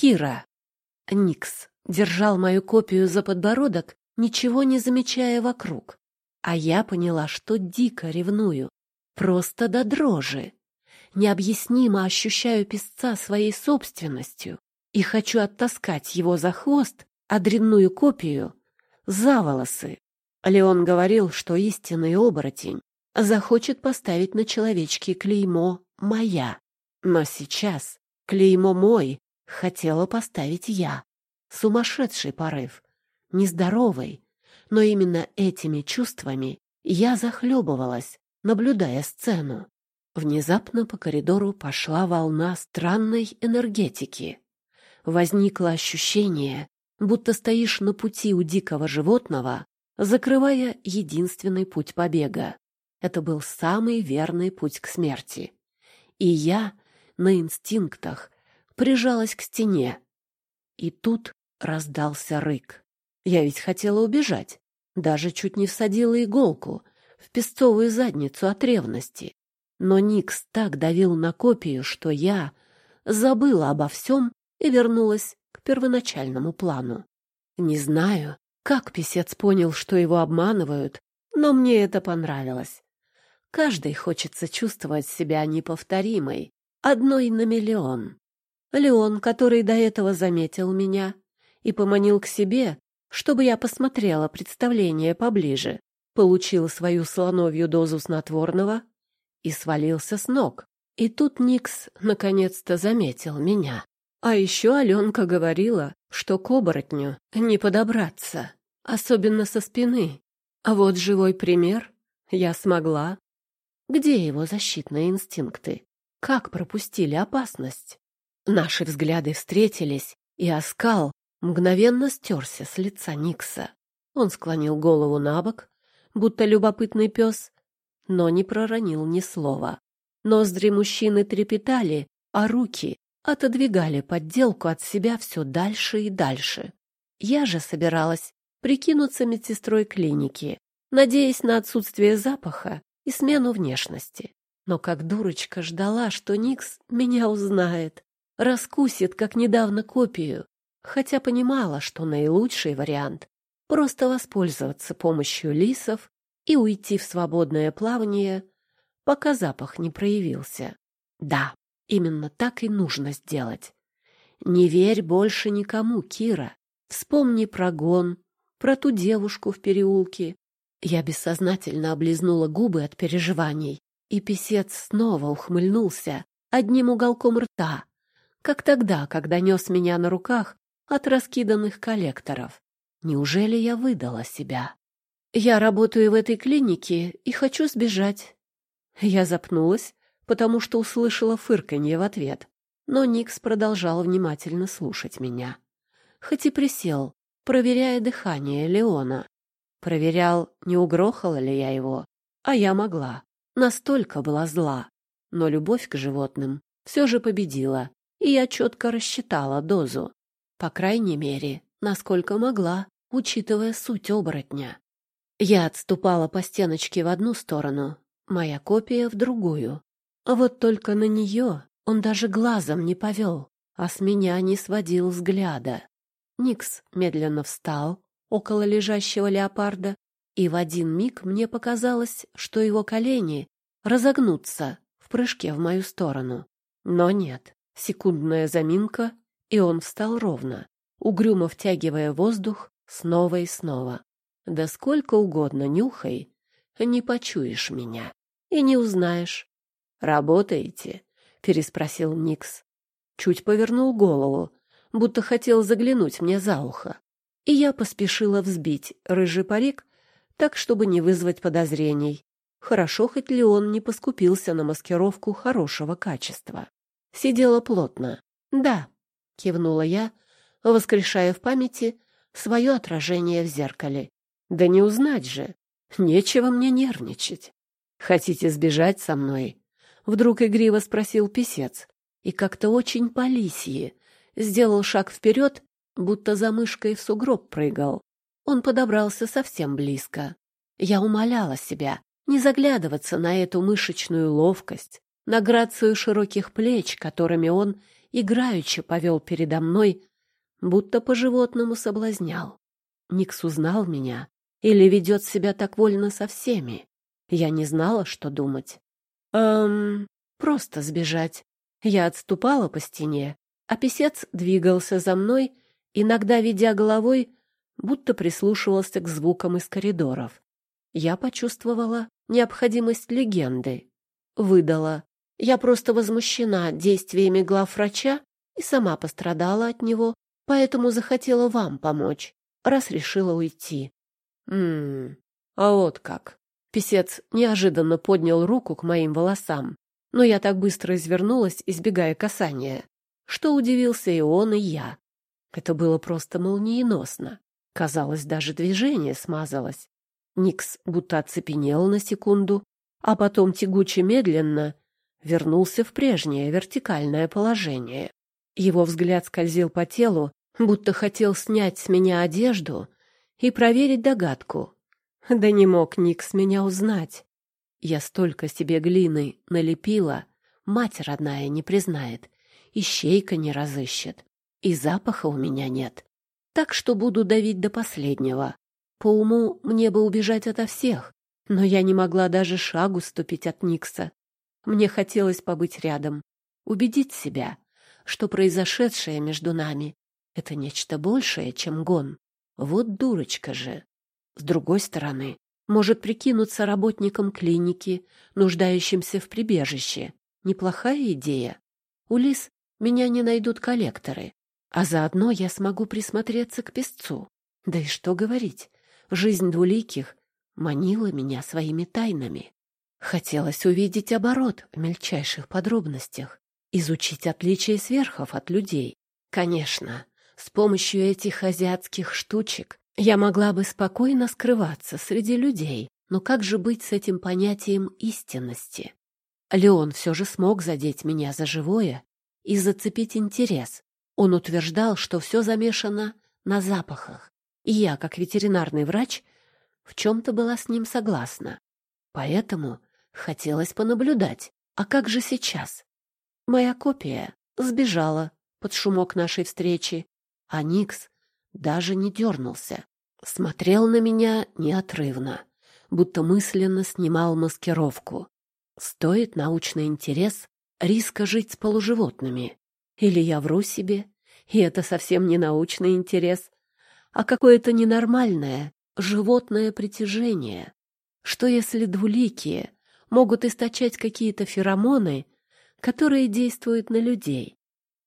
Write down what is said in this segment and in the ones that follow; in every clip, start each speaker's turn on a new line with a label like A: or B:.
A: Кира. Никс держал мою копию за подбородок, ничего не замечая вокруг. А я поняла, что дико ревную. Просто до дрожи. Необъяснимо ощущаю песца своей собственностью и хочу оттаскать его за хвост, а дрянную копию — за волосы. Леон говорил, что истинный оборотень захочет поставить на человечке клеймо «моя». Но сейчас клеймо «мой» хотела поставить я. Сумасшедший порыв, нездоровый, но именно этими чувствами я захлебывалась, наблюдая сцену. Внезапно по коридору пошла волна странной энергетики. Возникло ощущение, будто стоишь на пути у дикого животного, закрывая единственный путь побега. Это был самый верный путь к смерти. И я на инстинктах прижалась к стене. И тут раздался рык. Я ведь хотела убежать, даже чуть не всадила иголку в песцовую задницу от ревности. Но Никс так давил на копию, что я забыла обо всем и вернулась к первоначальному плану. Не знаю, как писец понял, что его обманывают, но мне это понравилось. Каждый хочется чувствовать себя неповторимой, одной на миллион. Леон, который до этого заметил меня и поманил к себе, чтобы я посмотрела представление поближе, получил свою слоновью дозу снотворного и свалился с ног. И тут Никс наконец-то заметил меня. А еще Аленка говорила, что к оборотню не подобраться, особенно со спины. А вот живой пример я смогла. Где его защитные инстинкты? Как пропустили опасность? Наши взгляды встретились, и оскал мгновенно стерся с лица Никса. Он склонил голову на бок, будто любопытный пес, но не проронил ни слова. Ноздри мужчины трепетали, а руки отодвигали подделку от себя все дальше и дальше. Я же собиралась прикинуться медсестрой клиники, надеясь на отсутствие запаха и смену внешности. Но как дурочка ждала, что Никс меня узнает, раскусит, как недавно копию, хотя понимала, что наилучший вариант — просто воспользоваться помощью лисов и уйти в свободное плавание, пока запах не проявился. Да, именно так и нужно сделать. Не верь больше никому, Кира. Вспомни про гон, про ту девушку в переулке. Я бессознательно облизнула губы от переживаний, и писец снова ухмыльнулся одним уголком рта, как тогда, когда нес меня на руках от раскиданных коллекторов. Неужели я выдала себя? Я работаю в этой клинике и хочу сбежать. Я запнулась, потому что услышала фырканье в ответ, но Никс продолжал внимательно слушать меня. Хоть и присел, проверяя дыхание Леона. Проверял, не угрохала ли я его, а я могла. Настолько была зла. Но любовь к животным все же победила, и я четко рассчитала дозу. По крайней мере, насколько могла, учитывая суть оборотня. Я отступала по стеночке в одну сторону, моя копия в другую. Вот только на нее он даже глазом не повел, а с меня не сводил взгляда. Никс медленно встал около лежащего леопарда, и в один миг мне показалось, что его колени разогнутся в прыжке в мою сторону. Но нет, секундная заминка, и он встал ровно, угрюмо втягивая воздух снова и снова. Да сколько угодно нюхай, не почуешь меня и не узнаешь. «Работаете?» — переспросил Никс. Чуть повернул голову, будто хотел заглянуть мне за ухо. И я поспешила взбить рыжий парик так, чтобы не вызвать подозрений. Хорошо, хоть ли он не поскупился на маскировку хорошего качества. Сидела плотно. Да, кивнула я, воскрешая в памяти свое отражение в зеркале. Да не узнать же. Нечего мне нервничать. Хотите сбежать со мной? Вдруг игриво спросил писец. И как-то очень по лисье сделал шаг вперед, будто за мышкой в сугроб прыгал. Он подобрался совсем близко. Я умоляла себя не заглядываться на эту мышечную ловкость, на грацию широких плеч, которыми он играючи повел передо мной, будто по-животному соблазнял. Никс узнал меня или ведет себя так вольно со всеми. Я не знала, что думать. Эм, просто сбежать. Я отступала по стене, а писец двигался за мной, иногда ведя головой, будто прислушивался к звукам из коридоров. Я почувствовала необходимость легенды. Выдала. Я просто возмущена действиями главврача и сама пострадала от него, поэтому захотела вам помочь, раз решила уйти. Ммм, а вот как. Песец неожиданно поднял руку к моим волосам, но я так быстро извернулась, избегая касания, что удивился и он, и я. Это было просто молниеносно. Казалось, даже движение смазалось. Никс будто оцепенел на секунду, а потом тягуче медленно вернулся в прежнее вертикальное положение. Его взгляд скользил по телу, будто хотел снять с меня одежду и проверить догадку. Да не мог Никс меня узнать. Я столько себе глины налепила, мать родная не признает, ищейка не разыщет, и запаха у меня нет. Так что буду давить до последнего. По уму мне бы убежать ото всех, но я не могла даже шагу ступить от Никса. Мне хотелось побыть рядом, убедить себя, что произошедшее между нами — это нечто большее, чем гон. Вот дурочка же. С другой стороны, может прикинуться работником клиники, нуждающимся в прибежище. Неплохая идея. У Лис меня не найдут коллекторы, а заодно я смогу присмотреться к песцу. Да и что говорить, жизнь двуликих манила меня своими тайнами. Хотелось увидеть оборот в мельчайших подробностях, изучить отличия сверхов от людей. Конечно, с помощью этих азиатских штучек я могла бы спокойно скрываться среди людей, но как же быть с этим понятием истинности? Леон все же смог задеть меня за живое и зацепить интерес. Он утверждал, что все замешано на запахах, и я, как ветеринарный врач, в чем-то была с ним согласна. Поэтому хотелось понаблюдать. А как же сейчас? Моя копия сбежала под шумок нашей встречи, а Никс даже не дернулся. Смотрел на меня неотрывно, будто мысленно снимал маскировку. Стоит научный интерес риска жить с полуживотными. Или я вру себе, и это совсем не научный интерес, а какое-то ненормальное животное притяжение. Что если двуликие могут источать какие-то феромоны, которые действуют на людей?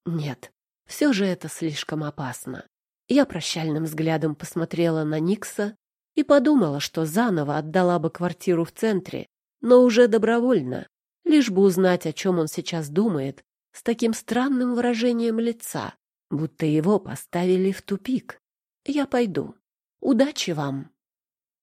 A: Нет, все же это слишком опасно. Я прощальным взглядом посмотрела на Никса и подумала, что заново отдала бы квартиру в центре, но уже добровольно, лишь бы узнать, о чем он сейчас думает, с таким странным выражением лица, будто его поставили в тупик. Я пойду. Удачи вам!